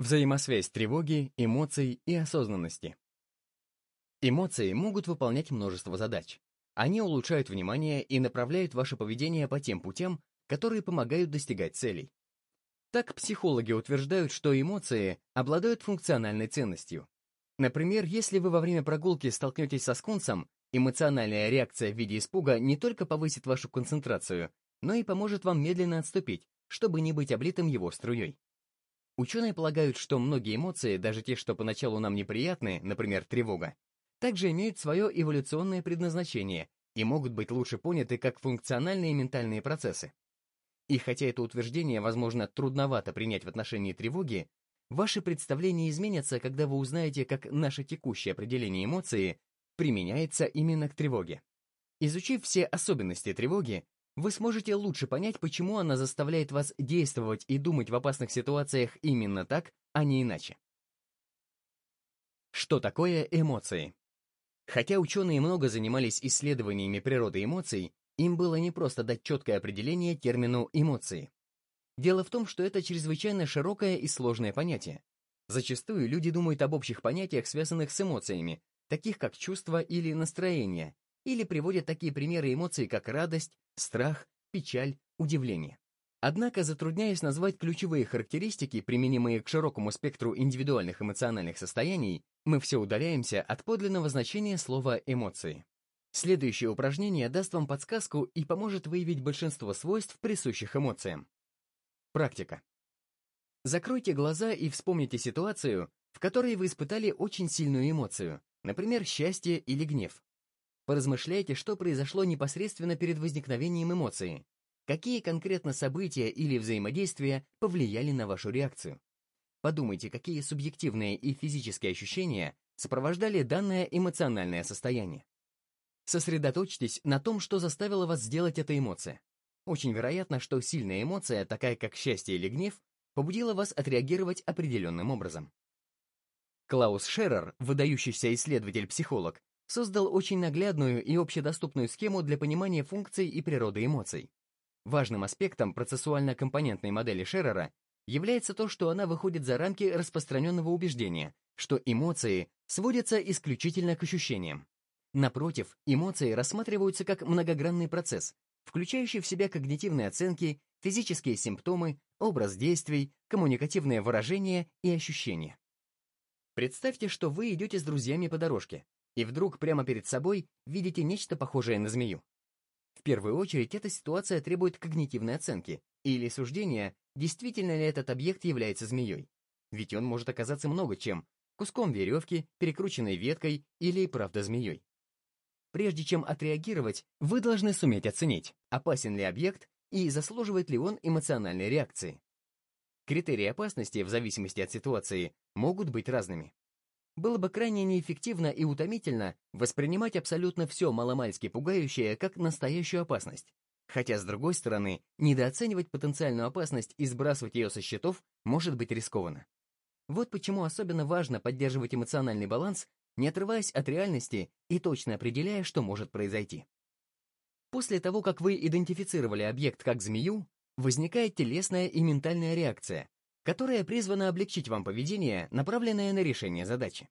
Взаимосвязь тревоги, эмоций и осознанности. Эмоции могут выполнять множество задач. Они улучшают внимание и направляют ваше поведение по тем путям, которые помогают достигать целей. Так психологи утверждают, что эмоции обладают функциональной ценностью. Например, если вы во время прогулки столкнетесь со скунсом, эмоциональная реакция в виде испуга не только повысит вашу концентрацию, но и поможет вам медленно отступить, чтобы не быть облитым его струей. Ученые полагают, что многие эмоции, даже те, что поначалу нам неприятны, например, тревога, также имеют свое эволюционное предназначение и могут быть лучше поняты как функциональные ментальные процессы. И хотя это утверждение, возможно, трудновато принять в отношении тревоги, ваши представления изменятся, когда вы узнаете, как наше текущее определение эмоции применяется именно к тревоге. Изучив все особенности тревоги, вы сможете лучше понять, почему она заставляет вас действовать и думать в опасных ситуациях именно так, а не иначе. Что такое эмоции? Хотя ученые много занимались исследованиями природы эмоций, им было непросто дать четкое определение термину «эмоции». Дело в том, что это чрезвычайно широкое и сложное понятие. Зачастую люди думают об общих понятиях, связанных с эмоциями, таких как чувства или настроение, или приводят такие примеры эмоций, как радость, страх, печаль, удивление. Однако, затрудняясь назвать ключевые характеристики, применимые к широкому спектру индивидуальных эмоциональных состояний, мы все удаляемся от подлинного значения слова «эмоции». Следующее упражнение даст вам подсказку и поможет выявить большинство свойств, присущих эмоциям. Практика. Закройте глаза и вспомните ситуацию, в которой вы испытали очень сильную эмоцию, например, счастье или гнев. Поразмышляйте, что произошло непосредственно перед возникновением эмоции. Какие конкретно события или взаимодействия повлияли на вашу реакцию? Подумайте, какие субъективные и физические ощущения сопровождали данное эмоциональное состояние. Сосредоточьтесь на том, что заставило вас сделать эта эмоция. Очень вероятно, что сильная эмоция, такая как счастье или гнев, побудила вас отреагировать определенным образом. Клаус Шеррер, выдающийся исследователь-психолог, создал очень наглядную и общедоступную схему для понимания функций и природы эмоций. Важным аспектом процессуально-компонентной модели Шеррера является то, что она выходит за рамки распространенного убеждения, что эмоции сводятся исключительно к ощущениям. Напротив, эмоции рассматриваются как многогранный процесс, включающий в себя когнитивные оценки, физические симптомы, образ действий, коммуникативное выражение и ощущения. Представьте, что вы идете с друзьями по дорожке, и вдруг прямо перед собой видите нечто похожее на змею. В первую очередь эта ситуация требует когнитивной оценки или суждения, действительно ли этот объект является змеей. Ведь он может оказаться много чем – куском веревки, перекрученной веткой или правда змеей. Прежде чем отреагировать, вы должны суметь оценить, опасен ли объект и заслуживает ли он эмоциональной реакции. Критерии опасности, в зависимости от ситуации, могут быть разными. Было бы крайне неэффективно и утомительно воспринимать абсолютно все маломальски пугающее как настоящую опасность. Хотя, с другой стороны, недооценивать потенциальную опасность и сбрасывать ее со счетов может быть рискованно. Вот почему особенно важно поддерживать эмоциональный баланс, не отрываясь от реальности и точно определяя, что может произойти. После того, как вы идентифицировали объект как змею, возникает телесная и ментальная реакция, которая призвана облегчить вам поведение, направленное на решение задачи.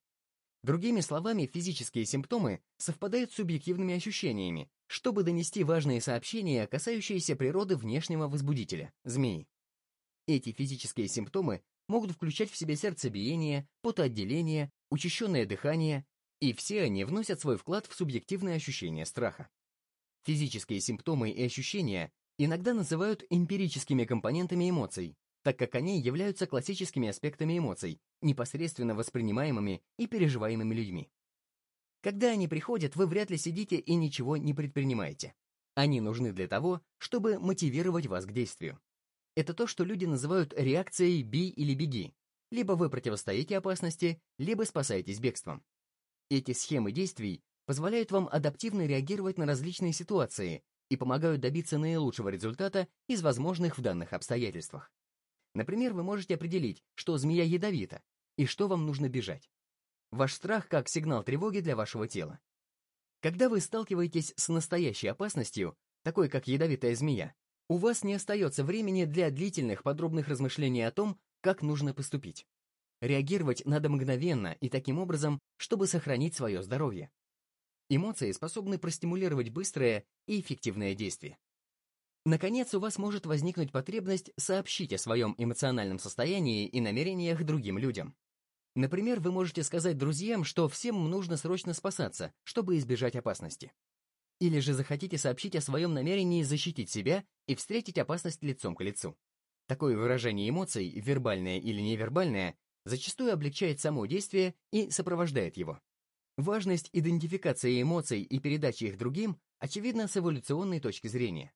Другими словами, физические симптомы совпадают с субъективными ощущениями, чтобы донести важные сообщения, касающиеся природы внешнего возбудителя – змеи. Эти физические симптомы могут включать в себя сердцебиение, потоотделение, учащенное дыхание, и все они вносят свой вклад в субъективное ощущение страха. Физические симптомы и ощущения иногда называют эмпирическими компонентами эмоций, так как они являются классическими аспектами эмоций, непосредственно воспринимаемыми и переживаемыми людьми. Когда они приходят, вы вряд ли сидите и ничего не предпринимаете. Они нужны для того, чтобы мотивировать вас к действию. Это то, что люди называют реакцией «бей или беги». Либо вы противостоите опасности, либо спасаетесь бегством. Эти схемы действий позволяют вам адаптивно реагировать на различные ситуации и помогают добиться наилучшего результата из возможных в данных обстоятельствах. Например, вы можете определить, что змея ядовита, и что вам нужно бежать. Ваш страх как сигнал тревоги для вашего тела. Когда вы сталкиваетесь с настоящей опасностью, такой как ядовитая змея, у вас не остается времени для длительных подробных размышлений о том, как нужно поступить. Реагировать надо мгновенно и таким образом, чтобы сохранить свое здоровье. Эмоции способны простимулировать быстрое и эффективное действие. Наконец, у вас может возникнуть потребность сообщить о своем эмоциональном состоянии и намерениях другим людям. Например, вы можете сказать друзьям, что всем нужно срочно спасаться, чтобы избежать опасности. Или же захотите сообщить о своем намерении защитить себя и встретить опасность лицом к лицу. Такое выражение эмоций, вербальное или невербальное, зачастую облегчает само действие и сопровождает его. Важность идентификации эмоций и передачи их другим очевидна с эволюционной точки зрения.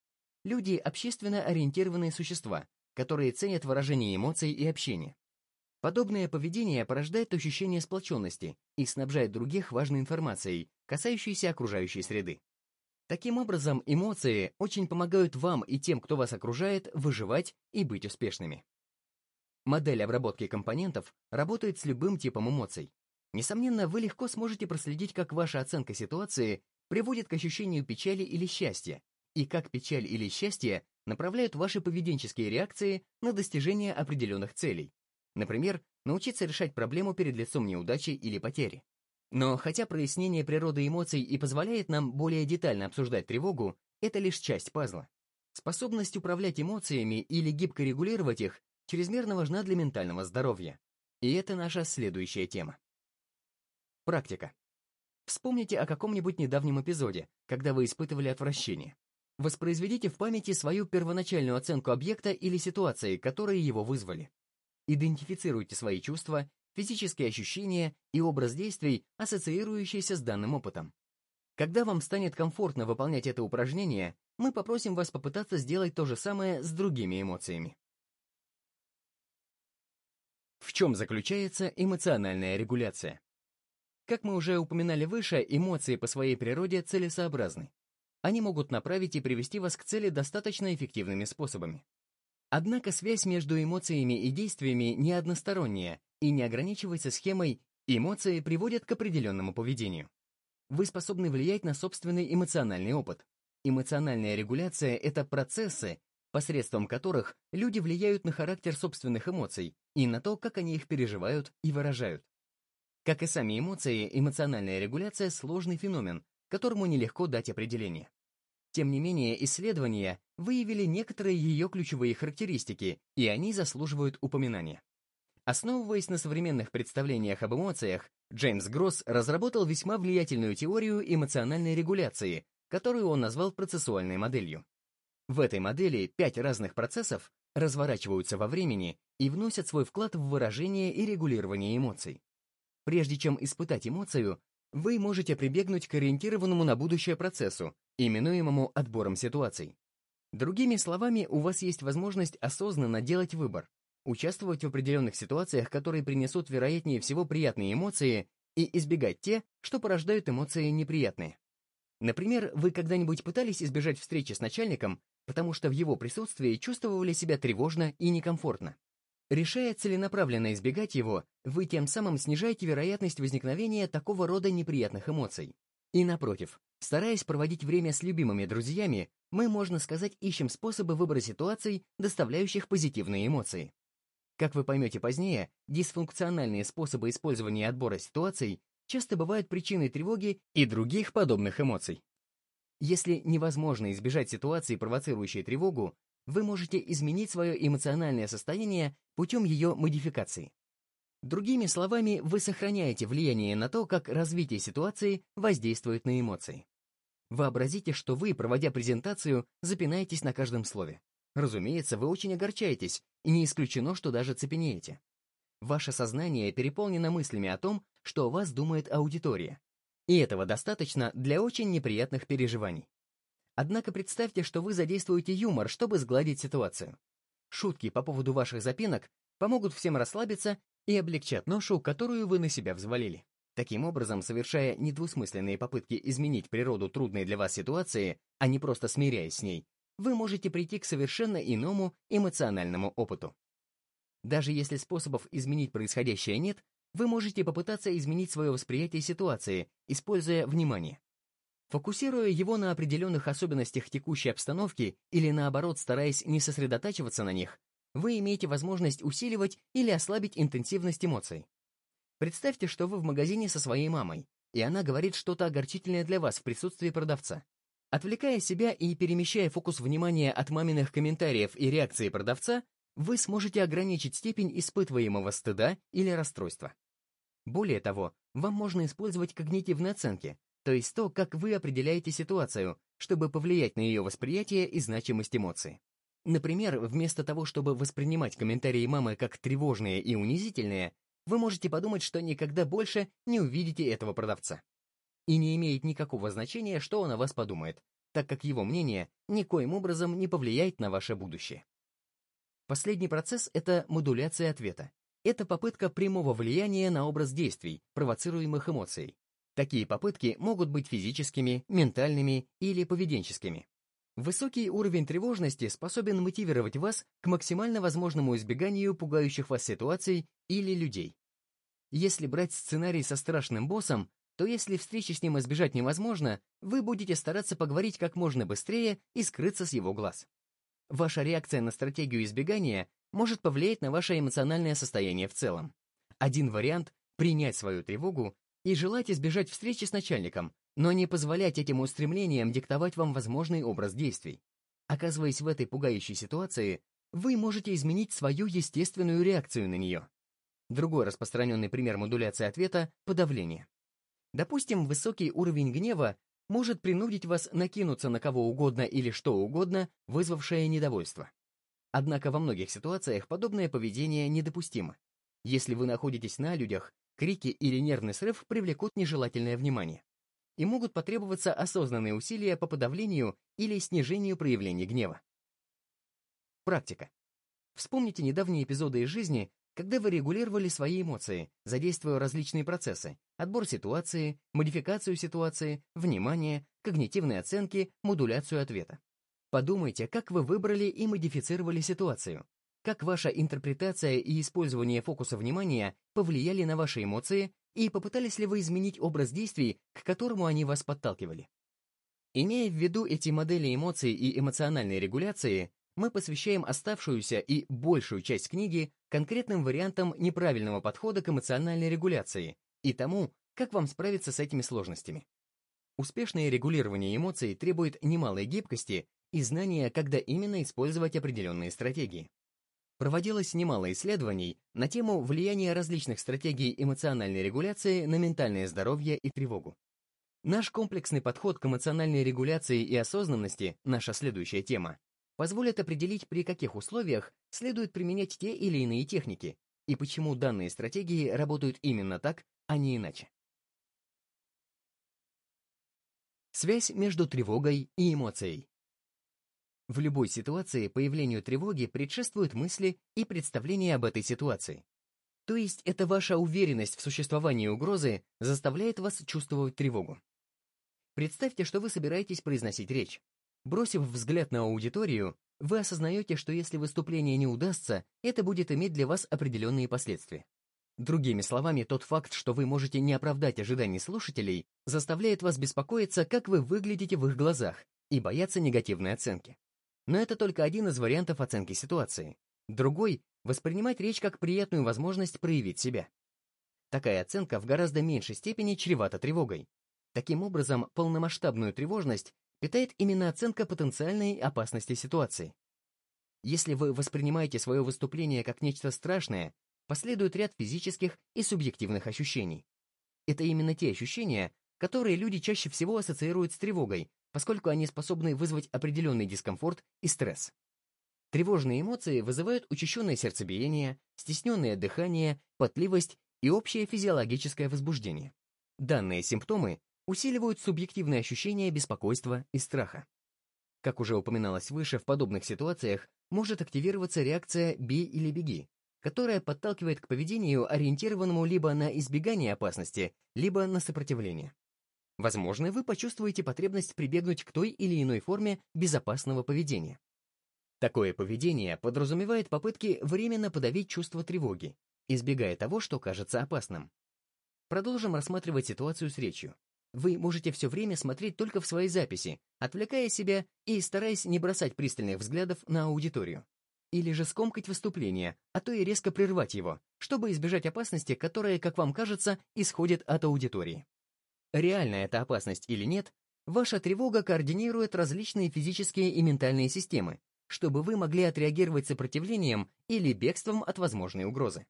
Люди – общественно ориентированные существа, которые ценят выражение эмоций и общение. Подобное поведение порождает ощущение сплоченности и снабжает других важной информацией, касающейся окружающей среды. Таким образом, эмоции очень помогают вам и тем, кто вас окружает, выживать и быть успешными. Модель обработки компонентов работает с любым типом эмоций. Несомненно, вы легко сможете проследить, как ваша оценка ситуации приводит к ощущению печали или счастья, и как печаль или счастье направляют ваши поведенческие реакции на достижение определенных целей. Например, научиться решать проблему перед лицом неудачи или потери. Но хотя прояснение природы эмоций и позволяет нам более детально обсуждать тревогу, это лишь часть пазла. Способность управлять эмоциями или гибко регулировать их чрезмерно важна для ментального здоровья. И это наша следующая тема. Практика. Вспомните о каком-нибудь недавнем эпизоде, когда вы испытывали отвращение. Воспроизведите в памяти свою первоначальную оценку объекта или ситуации, которые его вызвали. Идентифицируйте свои чувства, физические ощущения и образ действий, ассоциирующиеся с данным опытом. Когда вам станет комфортно выполнять это упражнение, мы попросим вас попытаться сделать то же самое с другими эмоциями. В чем заключается эмоциональная регуляция? Как мы уже упоминали выше, эмоции по своей природе целесообразны. Они могут направить и привести вас к цели достаточно эффективными способами. Однако связь между эмоциями и действиями не односторонняя и не ограничивается схемой «эмоции приводят к определенному поведению». Вы способны влиять на собственный эмоциональный опыт. Эмоциональная регуляция — это процессы, посредством которых люди влияют на характер собственных эмоций и на то, как они их переживают и выражают. Как и сами эмоции, эмоциональная регуляция — сложный феномен, которому нелегко дать определение. Тем не менее, исследования выявили некоторые ее ключевые характеристики, и они заслуживают упоминания. Основываясь на современных представлениях об эмоциях, Джеймс Гросс разработал весьма влиятельную теорию эмоциональной регуляции, которую он назвал процессуальной моделью. В этой модели пять разных процессов разворачиваются во времени и вносят свой вклад в выражение и регулирование эмоций. Прежде чем испытать эмоцию, вы можете прибегнуть к ориентированному на будущее процессу, именуемому отбором ситуаций. Другими словами, у вас есть возможность осознанно делать выбор, участвовать в определенных ситуациях, которые принесут вероятнее всего приятные эмоции, и избегать те, что порождают эмоции неприятные. Например, вы когда-нибудь пытались избежать встречи с начальником, потому что в его присутствии чувствовали себя тревожно и некомфортно. Решая целенаправленно избегать его, вы тем самым снижаете вероятность возникновения такого рода неприятных эмоций. И напротив, стараясь проводить время с любимыми друзьями, мы, можно сказать, ищем способы выбора ситуаций, доставляющих позитивные эмоции. Как вы поймете позднее, дисфункциональные способы использования отбора ситуаций часто бывают причиной тревоги и других подобных эмоций. Если невозможно избежать ситуации, провоцирующей тревогу, вы можете изменить свое эмоциональное состояние путем ее модификации. Другими словами, вы сохраняете влияние на то, как развитие ситуации воздействует на эмоции. Вообразите, что вы, проводя презентацию, запинаетесь на каждом слове. Разумеется, вы очень огорчаетесь, и не исключено, что даже цепенеете. Ваше сознание переполнено мыслями о том, что о вас думает аудитория. И этого достаточно для очень неприятных переживаний. Однако представьте, что вы задействуете юмор, чтобы сгладить ситуацию. Шутки по поводу ваших запинок помогут всем расслабиться и облегчат ношу, которую вы на себя взвалили. Таким образом, совершая недвусмысленные попытки изменить природу трудной для вас ситуации, а не просто смиряясь с ней, вы можете прийти к совершенно иному эмоциональному опыту. Даже если способов изменить происходящее нет, вы можете попытаться изменить свое восприятие ситуации, используя внимание. Фокусируя его на определенных особенностях текущей обстановки или наоборот стараясь не сосредотачиваться на них, вы имеете возможность усиливать или ослабить интенсивность эмоций. Представьте, что вы в магазине со своей мамой, и она говорит что-то огорчительное для вас в присутствии продавца. Отвлекая себя и перемещая фокус внимания от маминых комментариев и реакции продавца, вы сможете ограничить степень испытываемого стыда или расстройства. Более того, вам можно использовать когнитивные оценки, то есть то, как вы определяете ситуацию, чтобы повлиять на ее восприятие и значимость эмоций. Например, вместо того, чтобы воспринимать комментарии мамы как тревожные и унизительные, вы можете подумать, что никогда больше не увидите этого продавца. И не имеет никакого значения, что он о вас подумает, так как его мнение никоим образом не повлияет на ваше будущее. Последний процесс — это модуляция ответа. Это попытка прямого влияния на образ действий, провоцируемых эмоцией. Такие попытки могут быть физическими, ментальными или поведенческими. Высокий уровень тревожности способен мотивировать вас к максимально возможному избеганию пугающих вас ситуаций или людей. Если брать сценарий со страшным боссом, то если встречи с ним избежать невозможно, вы будете стараться поговорить как можно быстрее и скрыться с его глаз. Ваша реакция на стратегию избегания может повлиять на ваше эмоциональное состояние в целом. Один вариант — принять свою тревогу и желать избежать встречи с начальником, но не позволять этим устремлениям диктовать вам возможный образ действий. Оказываясь в этой пугающей ситуации, вы можете изменить свою естественную реакцию на нее. Другой распространенный пример модуляции ответа — подавление. Допустим, высокий уровень гнева может принудить вас накинуться на кого угодно или что угодно, вызвавшее недовольство. Однако во многих ситуациях подобное поведение недопустимо. Если вы находитесь на людях, крики или нервный срыв привлекут нежелательное внимание и могут потребоваться осознанные усилия по подавлению или снижению проявлений гнева. Практика. Вспомните недавние эпизоды из жизни, когда вы регулировали свои эмоции, задействуя различные процессы – отбор ситуации, модификацию ситуации, внимание, когнитивные оценки, модуляцию ответа. Подумайте, как вы выбрали и модифицировали ситуацию, как ваша интерпретация и использование фокуса внимания повлияли на ваши эмоции и попытались ли вы изменить образ действий, к которому они вас подталкивали. Имея в виду эти модели эмоций и эмоциональной регуляции, мы посвящаем оставшуюся и большую часть книги конкретным вариантам неправильного подхода к эмоциональной регуляции и тому, как вам справиться с этими сложностями. Успешное регулирование эмоций требует немалой гибкости и знания, когда именно использовать определенные стратегии. Проводилось немало исследований на тему влияния различных стратегий эмоциональной регуляции на ментальное здоровье и тревогу. Наш комплексный подход к эмоциональной регуляции и осознанности, наша следующая тема, позволит определить, при каких условиях следует применять те или иные техники и почему данные стратегии работают именно так, а не иначе. Связь между тревогой и эмоцией. В любой ситуации появлению тревоги предшествуют мысли и представления об этой ситуации. То есть это ваша уверенность в существовании угрозы заставляет вас чувствовать тревогу. Представьте, что вы собираетесь произносить речь. Бросив взгляд на аудиторию, вы осознаете, что если выступление не удастся, это будет иметь для вас определенные последствия. Другими словами, тот факт, что вы можете не оправдать ожиданий слушателей, заставляет вас беспокоиться, как вы выглядите в их глазах, и бояться негативной оценки. Но это только один из вариантов оценки ситуации. Другой — воспринимать речь как приятную возможность проявить себя. Такая оценка в гораздо меньшей степени чревата тревогой. Таким образом, полномасштабную тревожность питает именно оценка потенциальной опасности ситуации. Если вы воспринимаете свое выступление как нечто страшное, последует ряд физических и субъективных ощущений. Это именно те ощущения, которые люди чаще всего ассоциируют с тревогой, поскольку они способны вызвать определенный дискомфорт и стресс. Тревожные эмоции вызывают учащенное сердцебиение, стесненное дыхание, потливость и общее физиологическое возбуждение. Данные симптомы усиливают субъективные ощущения беспокойства и страха. Как уже упоминалось выше, в подобных ситуациях может активироваться реакция «бей или беги», которая подталкивает к поведению, ориентированному либо на избегание опасности, либо на сопротивление. Возможно, вы почувствуете потребность прибегнуть к той или иной форме безопасного поведения. Такое поведение подразумевает попытки временно подавить чувство тревоги, избегая того, что кажется опасным. Продолжим рассматривать ситуацию с речью. Вы можете все время смотреть только в свои записи, отвлекая себя и стараясь не бросать пристальных взглядов на аудиторию. или же скомкать выступление, а то и резко прервать его, чтобы избежать опасности, которая, как вам кажется, исходит от аудитории. Реальна эта опасность или нет, ваша тревога координирует различные физические и ментальные системы, чтобы вы могли отреагировать сопротивлением или бегством от возможной угрозы.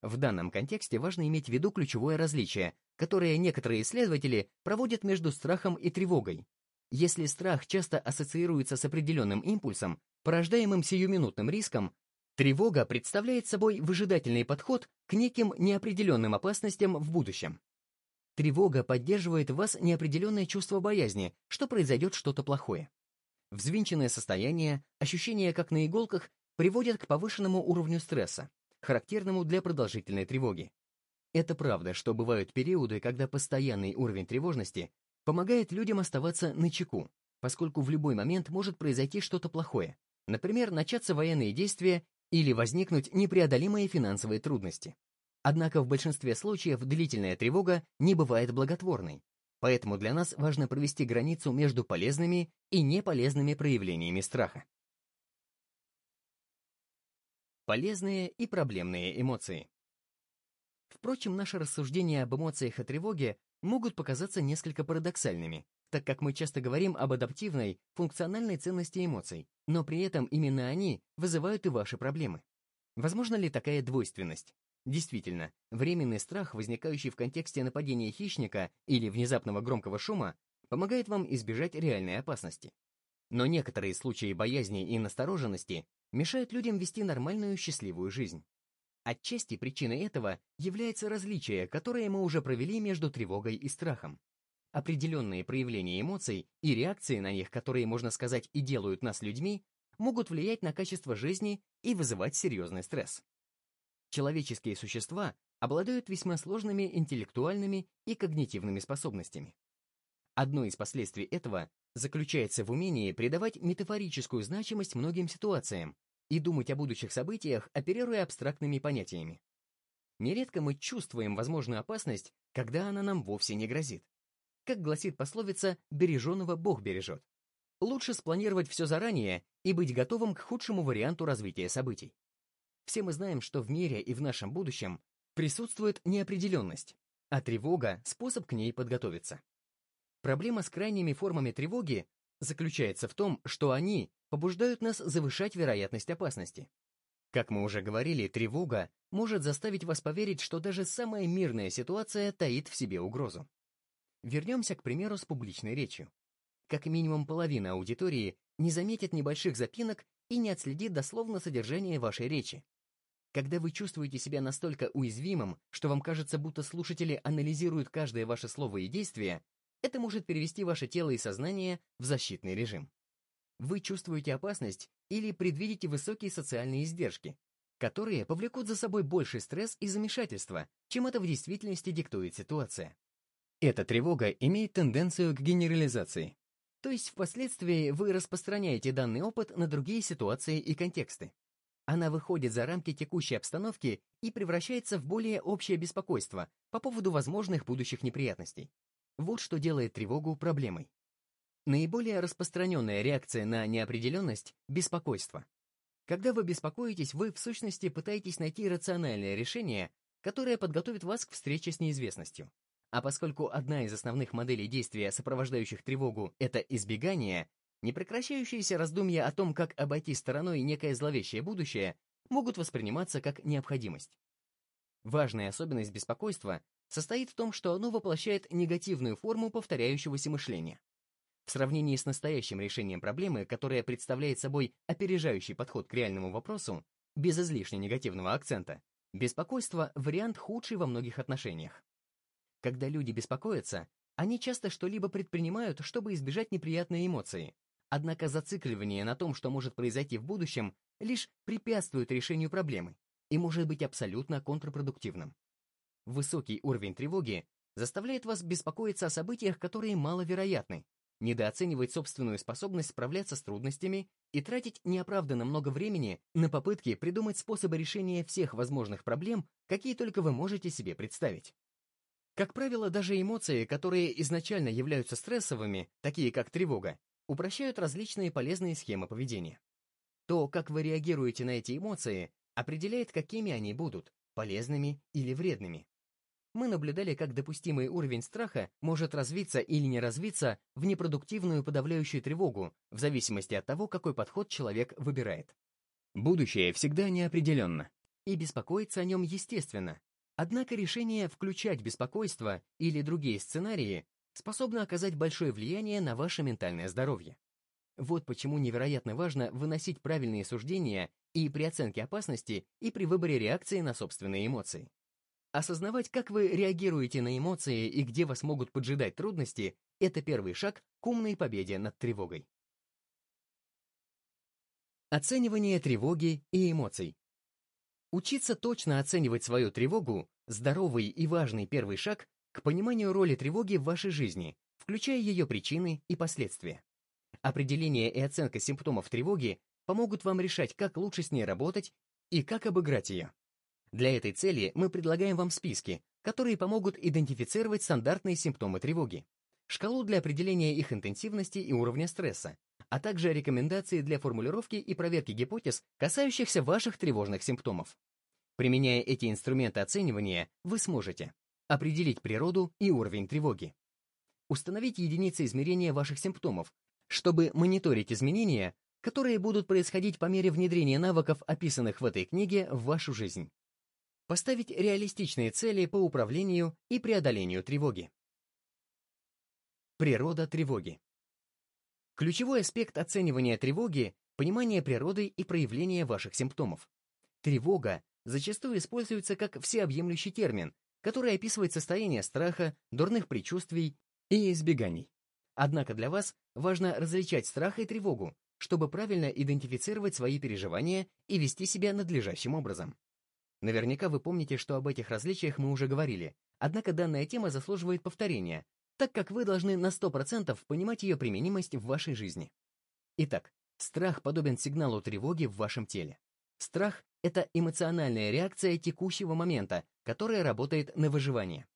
В данном контексте важно иметь в виду ключевое различие, которое некоторые исследователи проводят между страхом и тревогой. Если страх часто ассоциируется с определенным импульсом, порождаемым сиюминутным риском, тревога представляет собой выжидательный подход к неким неопределенным опасностям в будущем. Тревога поддерживает в вас неопределенное чувство боязни, что произойдет что-то плохое. Взвинченное состояние, ощущение как на иголках, приводят к повышенному уровню стресса, характерному для продолжительной тревоги. Это правда, что бывают периоды, когда постоянный уровень тревожности помогает людям оставаться на чеку, поскольку в любой момент может произойти что-то плохое, например, начаться военные действия или возникнуть непреодолимые финансовые трудности. Однако в большинстве случаев длительная тревога не бывает благотворной, Поэтому для нас важно провести границу между полезными и неполезными проявлениями страха. Полезные и проблемные эмоции. Впрочем, наши рассуждения об эмоциях и тревоге могут показаться несколько парадоксальными, так как мы часто говорим об адаптивной, функциональной ценности эмоций, но при этом именно они вызывают и ваши проблемы. Возможно ли такая двойственность? Действительно, временный страх, возникающий в контексте нападения хищника или внезапного громкого шума, помогает вам избежать реальной опасности. Но некоторые случаи боязни и настороженности мешают людям вести нормальную счастливую жизнь. Отчасти причиной этого является различие, которое мы уже провели между тревогой и страхом. Определенные проявления эмоций и реакции на них, которые, можно сказать, и делают нас людьми, могут влиять на качество жизни и вызывать серьезный стресс. Человеческие существа обладают весьма сложными интеллектуальными и когнитивными способностями. Одно из последствий этого заключается в умении придавать метафорическую значимость многим ситуациям и думать о будущих событиях, оперируя абстрактными понятиями. Нередко мы чувствуем возможную опасность, когда она нам вовсе не грозит. Как гласит пословица «береженого Бог бережет». Лучше спланировать все заранее и быть готовым к худшему варианту развития событий. Все мы знаем, что в мире и в нашем будущем присутствует неопределенность, а тревога — способ к ней подготовиться. Проблема с крайними формами тревоги заключается в том, что они побуждают нас завышать вероятность опасности. Как мы уже говорили, тревога может заставить вас поверить, что даже самая мирная ситуация таит в себе угрозу. Вернемся, к примеру, с публичной речью. Как минимум половина аудитории не заметит небольших запинок и не отследит дословно содержание вашей речи, когда вы чувствуете себя настолько уязвимым, что вам кажется, будто слушатели анализируют каждое ваше слово и действие, это может перевести ваше тело и сознание в защитный режим. Вы чувствуете опасность или предвидите высокие социальные издержки, которые повлекут за собой больший стресс и замешательство, чем это в действительности диктует ситуация. Эта тревога имеет тенденцию к генерализации. То есть впоследствии вы распространяете данный опыт на другие ситуации и контексты. Она выходит за рамки текущей обстановки и превращается в более общее беспокойство по поводу возможных будущих неприятностей. Вот что делает тревогу проблемой. Наиболее распространенная реакция на неопределенность – беспокойство. Когда вы беспокоитесь, вы в сущности пытаетесь найти рациональное решение, которое подготовит вас к встрече с неизвестностью. А поскольку одна из основных моделей действия, сопровождающих тревогу, это избегание, Непрекращающиеся раздумья о том, как обойти стороной некое зловещее будущее, могут восприниматься как необходимость. Важная особенность беспокойства состоит в том, что оно воплощает негативную форму повторяющегося мышления. В сравнении с настоящим решением проблемы, которая представляет собой опережающий подход к реальному вопросу, без излишне негативного акцента, беспокойство – вариант худший во многих отношениях. Когда люди беспокоятся, они часто что-либо предпринимают, чтобы избежать неприятной эмоции, Однако зацикливание на том, что может произойти в будущем, лишь препятствует решению проблемы и может быть абсолютно контрпродуктивным. Высокий уровень тревоги заставляет вас беспокоиться о событиях, которые маловероятны, недооценивать собственную способность справляться с трудностями и тратить неоправданно много времени на попытки придумать способы решения всех возможных проблем, какие только вы можете себе представить. Как правило, даже эмоции, которые изначально являются стрессовыми, такие как тревога, упрощают различные полезные схемы поведения. То, как вы реагируете на эти эмоции, определяет, какими они будут, полезными или вредными. Мы наблюдали, как допустимый уровень страха может развиться или не развиться в непродуктивную подавляющую тревогу, в зависимости от того, какой подход человек выбирает. Будущее всегда неопределенно, и беспокоиться о нем естественно. Однако решение включать беспокойство или другие сценарии способно оказать большое влияние на ваше ментальное здоровье. Вот почему невероятно важно выносить правильные суждения и при оценке опасности, и при выборе реакции на собственные эмоции. Осознавать, как вы реагируете на эмоции и где вас могут поджидать трудности, это первый шаг к умной победе над тревогой. Оценивание тревоги и эмоций. Учиться точно оценивать свою тревогу – здоровый и важный первый шаг к пониманию роли тревоги в вашей жизни, включая ее причины и последствия. Определение и оценка симптомов тревоги помогут вам решать, как лучше с ней работать и как обыграть ее. Для этой цели мы предлагаем вам списки, которые помогут идентифицировать стандартные симптомы тревоги, шкалу для определения их интенсивности и уровня стресса, а также рекомендации для формулировки и проверки гипотез, касающихся ваших тревожных симптомов. Применяя эти инструменты оценивания, вы сможете определить природу и уровень тревоги, установить единицы измерения ваших симптомов, чтобы мониторить изменения, которые будут происходить по мере внедрения навыков, описанных в этой книге, в вашу жизнь. Поставить реалистичные цели по управлению и преодолению тревоги. Природа тревоги. Ключевой аспект оценивания тревоги – понимание природы и проявления ваших симптомов. Тревога зачастую используется как всеобъемлющий термин, который описывает состояние страха, дурных предчувствий и избеганий. Однако для вас важно различать страх и тревогу, чтобы правильно идентифицировать свои переживания и вести себя надлежащим образом. Наверняка вы помните, что об этих различиях мы уже говорили, однако данная тема заслуживает повторения, так как вы должны на 100% понимать ее применимость в вашей жизни. Итак, страх подобен сигналу тревоги в вашем теле. Страх — это эмоциональная реакция текущего момента, которая работает на выживание.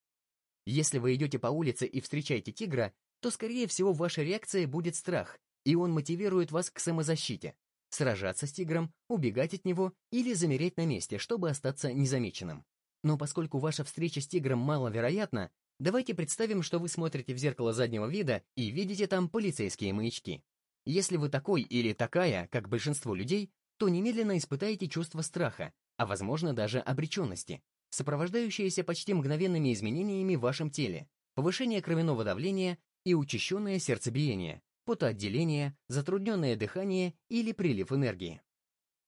Если вы идете по улице и встречаете тигра, то, скорее всего, ваша реакция будет страх, и он мотивирует вас к самозащите. Сражаться с тигром, убегать от него или замереть на месте, чтобы остаться незамеченным. Но поскольку ваша встреча с тигром маловероятна, давайте представим, что вы смотрите в зеркало заднего вида и видите там полицейские маячки. Если вы такой или такая, как большинство людей, то немедленно испытаете чувство страха, а возможно даже обреченности, сопровождающееся почти мгновенными изменениями в вашем теле, повышение кровяного давления и учащенное сердцебиение, потоотделение, затрудненное дыхание или прилив энергии.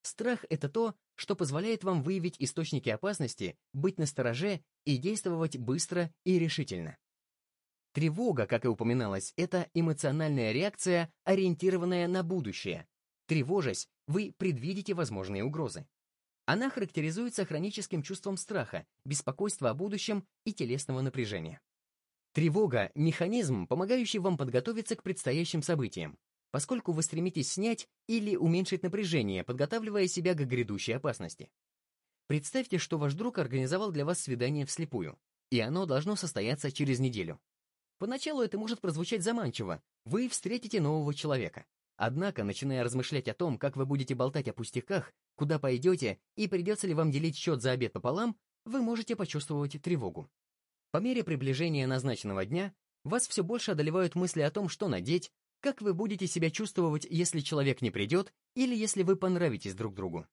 Страх — это то, что позволяет вам выявить источники опасности, быть настороже и действовать быстро и решительно. Тревога, как и упоминалось, это эмоциональная реакция, ориентированная на будущее. Тревожась, вы предвидите возможные угрозы. Она характеризуется хроническим чувством страха, беспокойства о будущем и телесного напряжения. Тревога – механизм, помогающий вам подготовиться к предстоящим событиям, поскольку вы стремитесь снять или уменьшить напряжение, подготавливая себя к грядущей опасности. Представьте, что ваш друг организовал для вас свидание вслепую, и оно должно состояться через неделю. Поначалу это может прозвучать заманчиво, вы встретите нового человека. Однако, начиная размышлять о том, как вы будете болтать о пустяках, куда пойдете и придется ли вам делить счет за обед пополам, вы можете почувствовать тревогу. По мере приближения назначенного дня вас все больше одолевают мысли о том, что надеть, как вы будете себя чувствовать, если человек не придет или если вы понравитесь друг другу.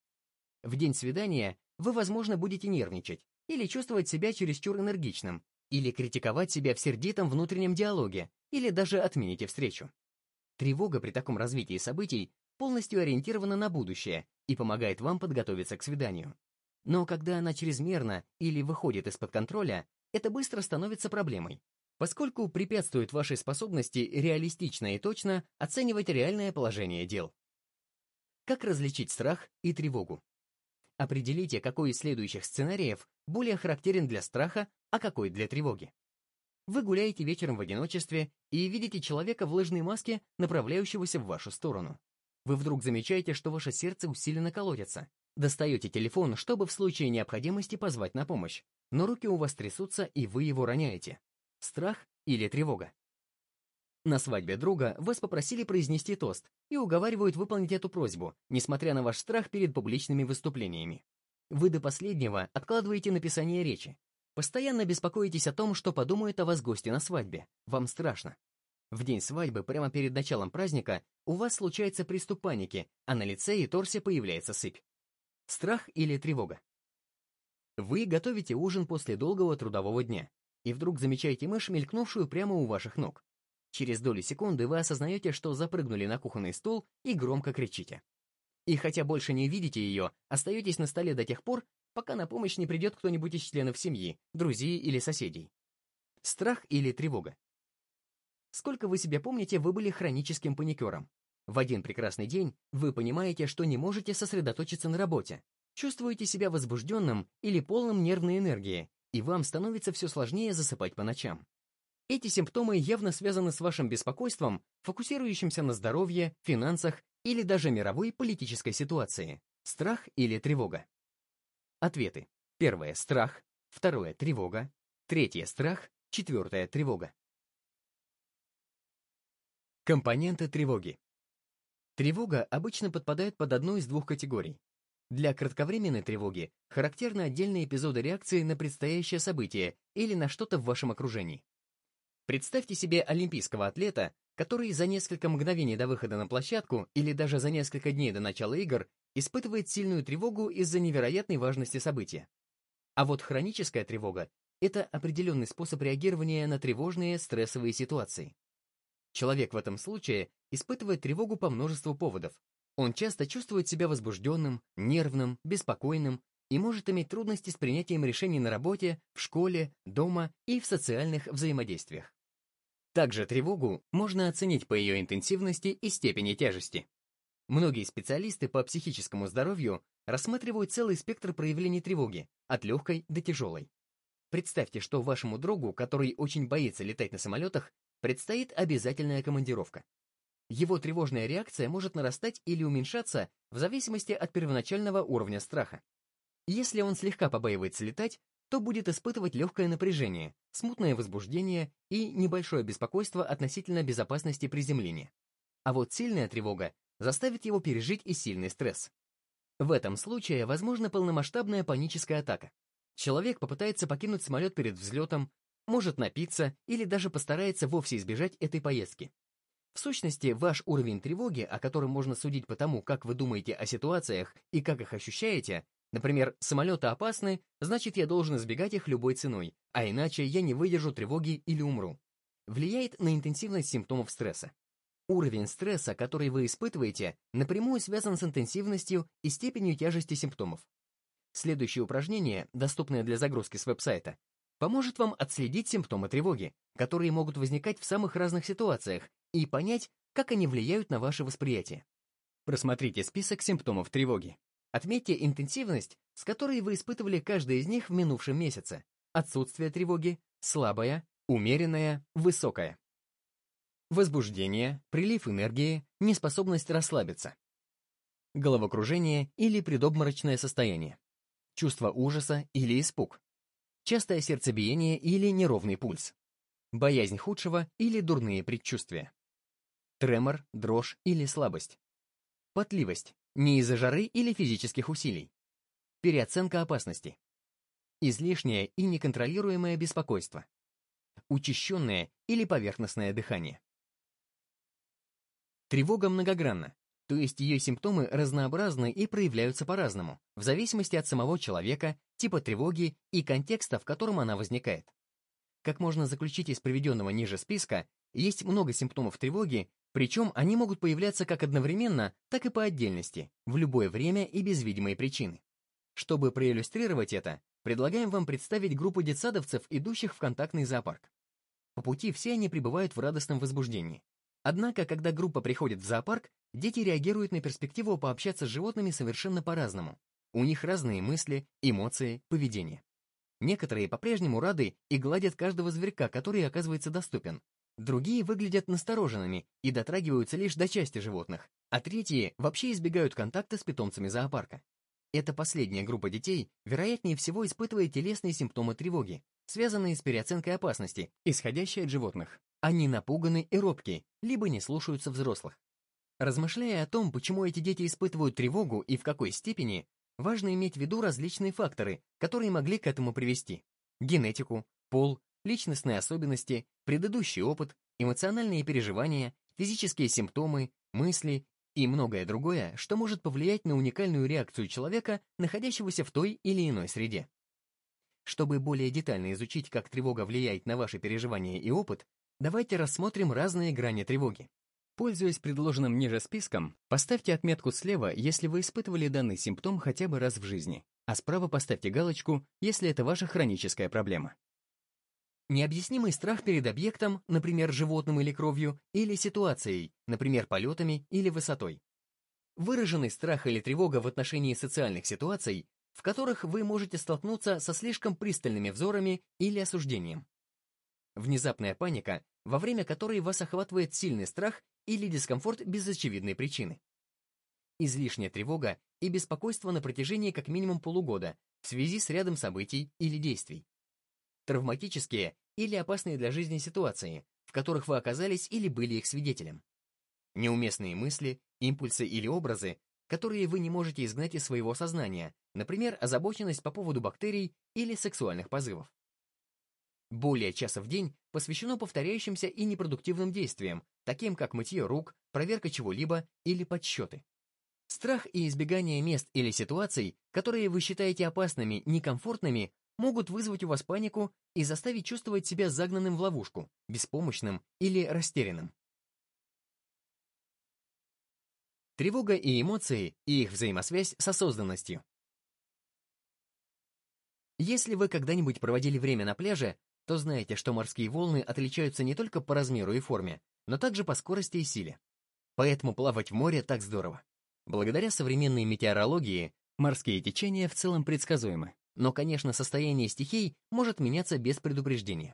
В день свидания вы, возможно, будете нервничать или чувствовать себя чересчур энергичным, или критиковать себя в сердитом внутреннем диалоге, или даже отмените встречу. Тревога при таком развитии событий полностью ориентирована на будущее и помогает вам подготовиться к свиданию. Но когда она чрезмерна или выходит из-под контроля, это быстро становится проблемой, поскольку препятствует вашей способности реалистично и точно оценивать реальное положение дел. Как различить страх и тревогу? Определите, какой из следующих сценариев более характерен для страха, а какой для тревоги. Вы гуляете вечером в одиночестве и видите человека в лыжной маске, направляющегося в вашу сторону. Вы вдруг замечаете, что ваше сердце усиленно колотится. Достаете телефон, чтобы в случае необходимости позвать на помощь но руки у вас трясутся, и вы его роняете. Страх или тревога? На свадьбе друга вас попросили произнести тост и уговаривают выполнить эту просьбу, несмотря на ваш страх перед публичными выступлениями. Вы до последнего откладываете написание речи. Постоянно беспокоитесь о том, что подумают о вас гости на свадьбе. Вам страшно. В день свадьбы, прямо перед началом праздника, у вас случается приступ паники, а на лице и торсе появляется сыпь. Страх или тревога? Вы готовите ужин после долгого трудового дня, и вдруг замечаете мышь, мелькнувшую прямо у ваших ног. Через доли секунды вы осознаете, что запрыгнули на кухонный стол и громко кричите. И хотя больше не видите ее, остаетесь на столе до тех пор, пока на помощь не придет кто-нибудь из членов семьи, друзей или соседей. Страх или тревога? Сколько вы себя помните, вы были хроническим паникером. В один прекрасный день вы понимаете, что не можете сосредоточиться на работе, чувствуете себя возбужденным или полным нервной энергии, и вам становится все сложнее засыпать по ночам. Эти симптомы явно связаны с вашим беспокойством, фокусирующимся на здоровье, финансах или даже мировой политической ситуации. Страх или тревога? Ответы. Первое – страх. Второе – тревога. Третье – страх. Четвертое – тревога. Компоненты тревоги. Тревога обычно подпадает под одну из двух категорий. Для кратковременной тревоги характерны отдельные эпизоды реакции на предстоящее событие или на что-то в вашем окружении. Представьте себе олимпийского атлета, который за несколько мгновений до выхода на площадку или даже за несколько дней до начала игр испытывает сильную тревогу из-за невероятной важности события. А вот хроническая тревога — это определенный способ реагирования на тревожные стрессовые ситуации. Человек в этом случае испытывает тревогу по множеству поводов. Он часто чувствует себя возбужденным, нервным, беспокойным и может иметь трудности с принятием решений на работе, в школе, дома и в социальных взаимодействиях. Также тревогу можно оценить по ее интенсивности и степени тяжести. Многие специалисты по психическому здоровью рассматривают целый спектр проявлений тревоги, от легкой до тяжелой. Представьте, что вашему другу, который очень боится летать на самолетах, предстоит обязательная командировка. Его тревожная реакция может нарастать или уменьшаться в зависимости от первоначального уровня страха. Если он слегка побаивается летать, то будет испытывать легкое напряжение, смутное возбуждение и небольшое беспокойство относительно безопасности приземления. А вот сильная тревога заставит его пережить и сильный стресс. В этом случае возможна полномасштабная паническая атака. Человек попытается покинуть самолет перед взлетом, может напиться или даже постарается вовсе избежать этой поездки. В сущности, ваш уровень тревоги, о котором можно судить по тому, как вы думаете о ситуациях и как их ощущаете, Например, самолеты опасны, значит я должен избегать их любой ценой, а иначе я не выдержу тревоги или умру. Влияет на интенсивность симптомов стресса. Уровень стресса, который вы испытываете, напрямую связан с интенсивностью и степенью тяжести симптомов. Следующее упражнение, доступное для загрузки с веб-сайта, поможет вам отследить симптомы тревоги, которые могут возникать в самых разных ситуациях, и понять, как они влияют на ваше восприятие. Просмотрите список симптомов тревоги. Отметьте интенсивность, с которой вы испытывали каждый из них в минувшем месяце. Отсутствие тревоги, слабая, умеренная, высокая. Возбуждение, прилив энергии, неспособность расслабиться. Головокружение или предобморочное состояние. Чувство ужаса или испуг. Частое сердцебиение или неровный пульс. Боязнь худшего или дурные предчувствия. Тремор, дрожь или слабость. Потливость, не из-за жары или физических усилий. Переоценка опасности. Излишнее и неконтролируемое беспокойство. Учащенное или поверхностное дыхание. Тревога многогранна, то есть ее симптомы разнообразны и проявляются по-разному, в зависимости от самого человека, типа тревоги и контекста, в котором она возникает. Как можно заключить из приведенного ниже списка, есть много симптомов тревоги, причем они могут появляться как одновременно, так и по отдельности, в любое время и без видимой причины. Чтобы проиллюстрировать это, предлагаем вам представить группу детсадовцев, идущих в контактный зоопарк. По пути все они пребывают в радостном возбуждении. Однако, когда группа приходит в зоопарк, дети реагируют на перспективу пообщаться с животными совершенно по-разному. У них разные мысли, эмоции, поведение. Некоторые по-прежнему рады и гладят каждого зверька, который оказывается доступен, Другие выглядят настороженными и дотрагиваются лишь до части животных, а третьи вообще избегают контакта с питомцами зоопарка. Эта последняя группа детей, вероятнее всего, испытывает телесные симптомы тревоги, связанные с переоценкой опасности, исходящей от животных. Они напуганы и робки, либо не слушаются взрослых. Размышляя о том, почему эти дети испытывают тревогу и в какой степени, важно иметь в виду различные факторы, которые могли к этому привести. Генетику, пол, личностные особенности, предыдущий опыт, эмоциональные переживания, физические симптомы, мысли и многое другое, что может повлиять на уникальную реакцию человека, находящегося в той или иной среде. Чтобы более детально изучить, как тревога влияет на ваши переживания и опыт, давайте рассмотрим разные грани тревоги. Пользуясь предложенным ниже списком, поставьте отметку слева, если вы испытывали данный симптом хотя бы раз в жизни, а справа поставьте галочку, если это ваша хроническая проблема. Необъяснимый страх перед объектом, например, животным или кровью, или ситуацией, например, полетами или высотой. Выраженный страх или тревога в отношении социальных ситуаций, в которых вы можете столкнуться со слишком пристальными взорами или осуждением. Внезапная паника, во время которой вас охватывает сильный страх или дискомфорт без очевидной причины. Излишняя тревога и беспокойство на протяжении как минимум полугода в связи с рядом событий или действий. Травматические или опасные для жизни ситуации, в которых вы оказались или были их свидетелем. Неуместные мысли, импульсы или образы, которые вы не можете изгнать из своего сознания, например, озабоченность по поводу бактерий или сексуальных позывов. Более часа в день посвящено повторяющимся и непродуктивным действиям, таким как мытье рук, проверка чего-либо или подсчеты. Страх и избегание мест или ситуаций, которые вы считаете опасными, некомфортными, могут вызвать у вас панику и заставить чувствовать себя загнанным в ловушку, беспомощным или растерянным. Тревога и эмоции, и их взаимосвязь с осознанностью. Если вы когда-нибудь проводили время на пляже, то знаете, что морские волны отличаются не только по размеру и форме, но также по скорости и силе. Поэтому плавать в море так здорово. Благодаря современной метеорологии морские течения в целом предсказуемы. Но, конечно, состояние стихий может меняться без предупреждения.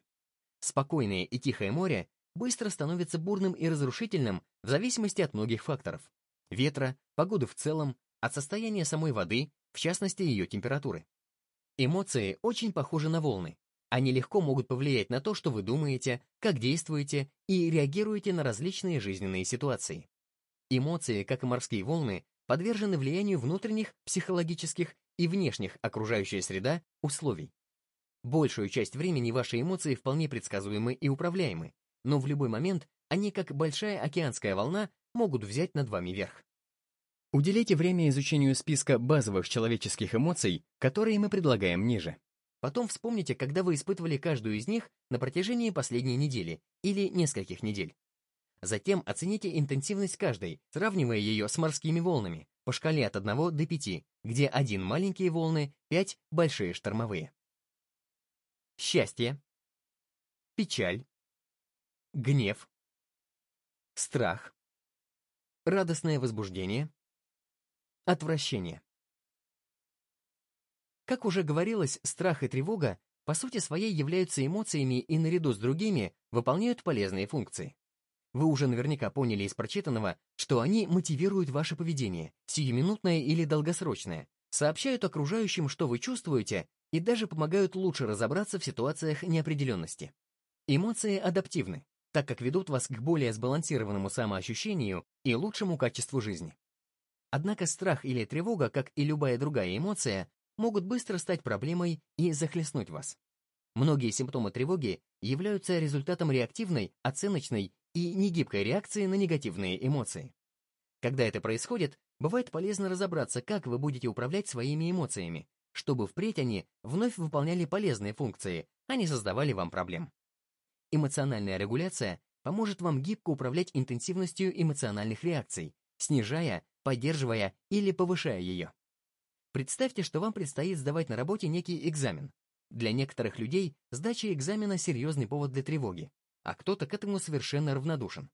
Спокойное и тихое море быстро становится бурным и разрушительным в зависимости от многих факторов. Ветра, погоды в целом, от состояния самой воды, в частности ее температуры. Эмоции очень похожи на волны. Они легко могут повлиять на то, что вы думаете, как действуете и реагируете на различные жизненные ситуации. Эмоции, как и морские волны, подвержены влиянию внутренних, психологических и внешних окружающая среда условий. Большую часть времени ваши эмоции вполне предсказуемы и управляемы, но в любой момент они, как большая океанская волна, могут взять над вами верх. Уделите время изучению списка базовых человеческих эмоций, которые мы предлагаем ниже. Потом вспомните, когда вы испытывали каждую из них на протяжении последней недели или нескольких недель. Затем оцените интенсивность каждой, сравнивая ее с морскими волнами по шкале от 1 до 5, где 1 маленькие волны, 5 большие штормовые. Счастье, печаль, гнев, страх, радостное возбуждение, отвращение. Как уже говорилось, страх и тревога по сути своей являются эмоциями и наряду с другими выполняют полезные функции. Вы уже наверняка поняли из прочитанного, что они мотивируют ваше поведение, сиюминутное или долгосрочное, сообщают окружающим, что вы чувствуете, и даже помогают лучше разобраться в ситуациях неопределенности. Эмоции адаптивны, так как ведут вас к более сбалансированному самоощущению и лучшему качеству жизни. Однако страх или тревога, как и любая другая эмоция, могут быстро стать проблемой и захлестнуть вас. Многие симптомы тревоги являются результатом реактивной, оценочной и негибкой реакции на негативные эмоции. Когда это происходит, бывает полезно разобраться, как вы будете управлять своими эмоциями, чтобы впредь они вновь выполняли полезные функции, а не создавали вам проблем. Эмоциональная регуляция поможет вам гибко управлять интенсивностью эмоциональных реакций, снижая, поддерживая или повышая ее. Представьте, что вам предстоит сдавать на работе некий экзамен. Для некоторых людей сдача экзамена – серьезный повод для тревоги, а кто-то к этому совершенно равнодушен.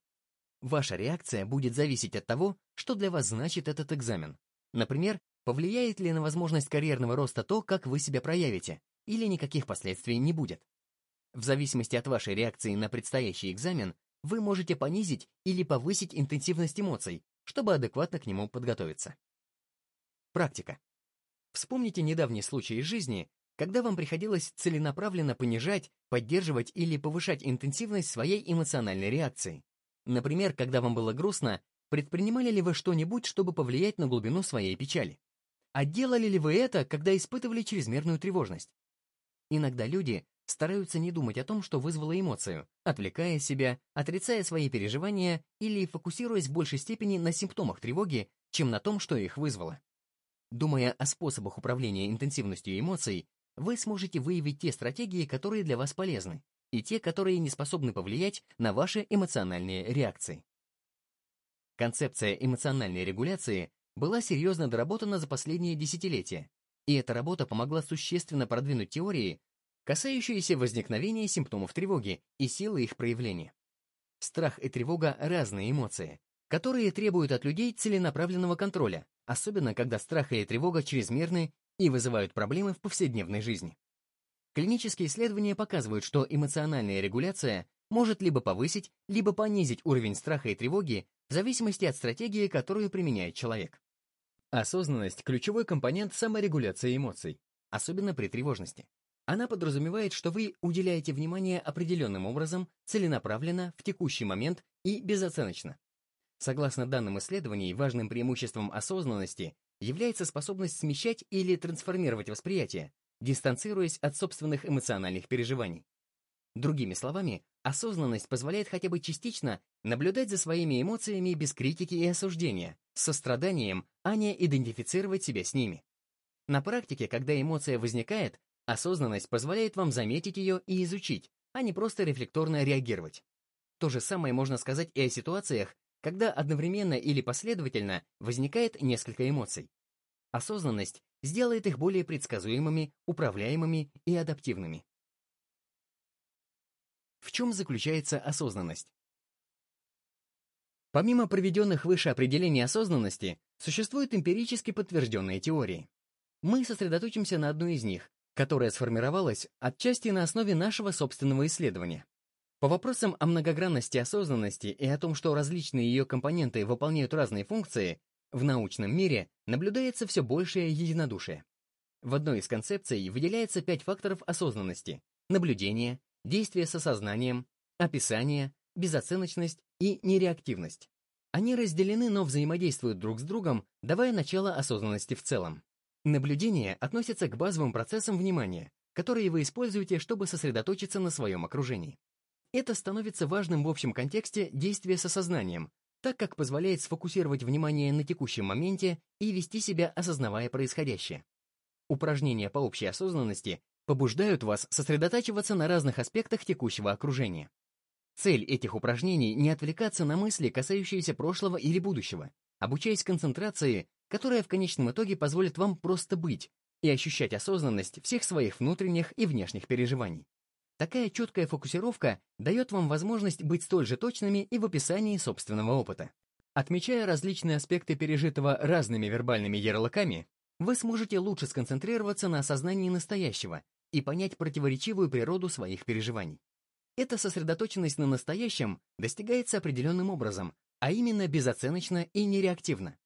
Ваша реакция будет зависеть от того, что для вас значит этот экзамен. Например, повлияет ли на возможность карьерного роста то, как вы себя проявите, или никаких последствий не будет. В зависимости от вашей реакции на предстоящий экзамен, вы можете понизить или повысить интенсивность эмоций, чтобы адекватно к нему подготовиться. Практика. Вспомните недавний случай из жизни, когда вам приходилось целенаправленно понижать, поддерживать или повышать интенсивность своей эмоциональной реакции. Например, когда вам было грустно, предпринимали ли вы что-нибудь, чтобы повлиять на глубину своей печали? А делали ли вы это, когда испытывали чрезмерную тревожность? Иногда люди стараются не думать о том, что вызвало эмоцию, отвлекая себя, отрицая свои переживания или фокусируясь в большей степени на симптомах тревоги, чем на том, что их вызвало. Думая о способах управления интенсивностью эмоций, вы сможете выявить те стратегии, которые для вас полезны, и те, которые не способны повлиять на ваши эмоциональные реакции. Концепция эмоциональной регуляции была серьезно доработана за последние десятилетия, и эта работа помогла существенно продвинуть теории, касающиеся возникновения симптомов тревоги и силы их проявления. Страх и тревога — разные эмоции, которые требуют от людей целенаправленного контроля, особенно когда страх и тревога чрезмерны и вызывают проблемы в повседневной жизни. Клинические исследования показывают, что эмоциональная регуляция может либо повысить, либо понизить уровень страха и тревоги в зависимости от стратегии, которую применяет человек. Осознанность – ключевой компонент саморегуляции эмоций, особенно при тревожности. Она подразумевает, что вы уделяете внимание определенным образом, целенаправленно, в текущий момент и безоценочно. Согласно данным исследований, важным преимуществом осознанности является способность смещать или трансформировать восприятие, дистанцируясь от собственных эмоциональных переживаний. Другими словами, осознанность позволяет хотя бы частично наблюдать за своими эмоциями без критики и осуждения, с состраданием, а не идентифицировать себя с ними. На практике, когда эмоция возникает, осознанность позволяет вам заметить ее и изучить, а не просто рефлекторно реагировать. То же самое можно сказать и о ситуациях, когда одновременно или последовательно возникает несколько эмоций. Осознанность сделает их более предсказуемыми, управляемыми и адаптивными. В чем заключается осознанность? Помимо проведенных выше определений осознанности, существуют эмпирически подтвержденные теории. Мы сосредоточимся на одной из них, которая сформировалась отчасти на основе нашего собственного исследования. По вопросам о многогранности осознанности и о том, что различные ее компоненты выполняют разные функции, в научном мире наблюдается все большее единодушие. В одной из концепций выделяется пять факторов осознанности – наблюдение, действие с осознанием, описание, безоценочность и нереактивность. Они разделены, но взаимодействуют друг с другом, давая начало осознанности в целом. Наблюдение относится к базовым процессам внимания, которые вы используете, чтобы сосредоточиться на своем окружении. Это становится важным в общем контексте действия с осознанием, так как позволяет сфокусировать внимание на текущем моменте и вести себя, осознавая происходящее. Упражнения по общей осознанности побуждают вас сосредотачиваться на разных аспектах текущего окружения. Цель этих упражнений — не отвлекаться на мысли, касающиеся прошлого или будущего, обучаясь концентрации, которая в конечном итоге позволит вам просто быть и ощущать осознанность всех своих внутренних и внешних переживаний. Такая четкая фокусировка дает вам возможность быть столь же точными и в описании собственного опыта. Отмечая различные аспекты пережитого разными вербальными ярлыками, вы сможете лучше сконцентрироваться на осознании настоящего и понять противоречивую природу своих переживаний. Эта сосредоточенность на настоящем достигается определенным образом, а именно безоценочно и нереактивно.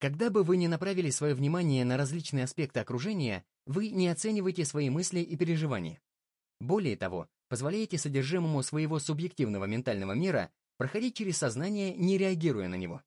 Когда бы вы ни направили свое внимание на различные аспекты окружения, вы не оцениваете свои мысли и переживания. Более того, позволяете содержимому своего субъективного ментального мира проходить через сознание, не реагируя на него.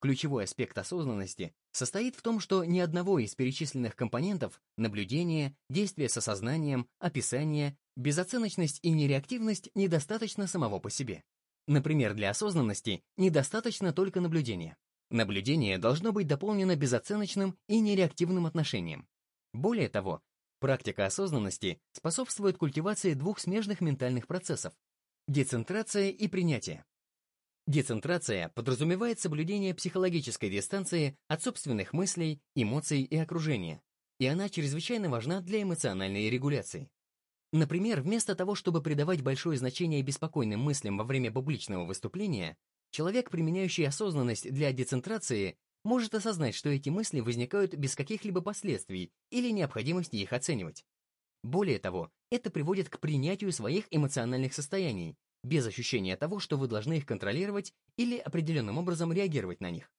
Ключевой аспект осознанности состоит в том, что ни одного из перечисленных компонентов – наблюдение, действие с осознанием, описание, безоценочность и нереактивность – недостаточно самого по себе. Например, для осознанности недостаточно только наблюдения. Наблюдение должно быть дополнено безоценочным и нереактивным отношением. Более того, Практика осознанности способствует культивации двух смежных ментальных процессов – децентрация и принятие. Децентрация подразумевает соблюдение психологической дистанции от собственных мыслей, эмоций и окружения, и она чрезвычайно важна для эмоциональной регуляции. Например, вместо того, чтобы придавать большое значение беспокойным мыслям во время публичного выступления, человек, применяющий осознанность для децентрации, может осознать, что эти мысли возникают без каких-либо последствий или необходимости их оценивать. Более того, это приводит к принятию своих эмоциональных состояний, без ощущения того, что вы должны их контролировать или определенным образом реагировать на них.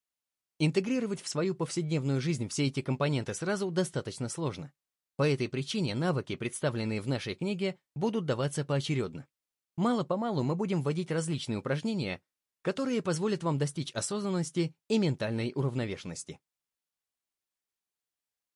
Интегрировать в свою повседневную жизнь все эти компоненты сразу достаточно сложно. По этой причине навыки, представленные в нашей книге, будут даваться поочередно. Мало-помалу мы будем вводить различные упражнения, которые позволят вам достичь осознанности и ментальной уравновешенности.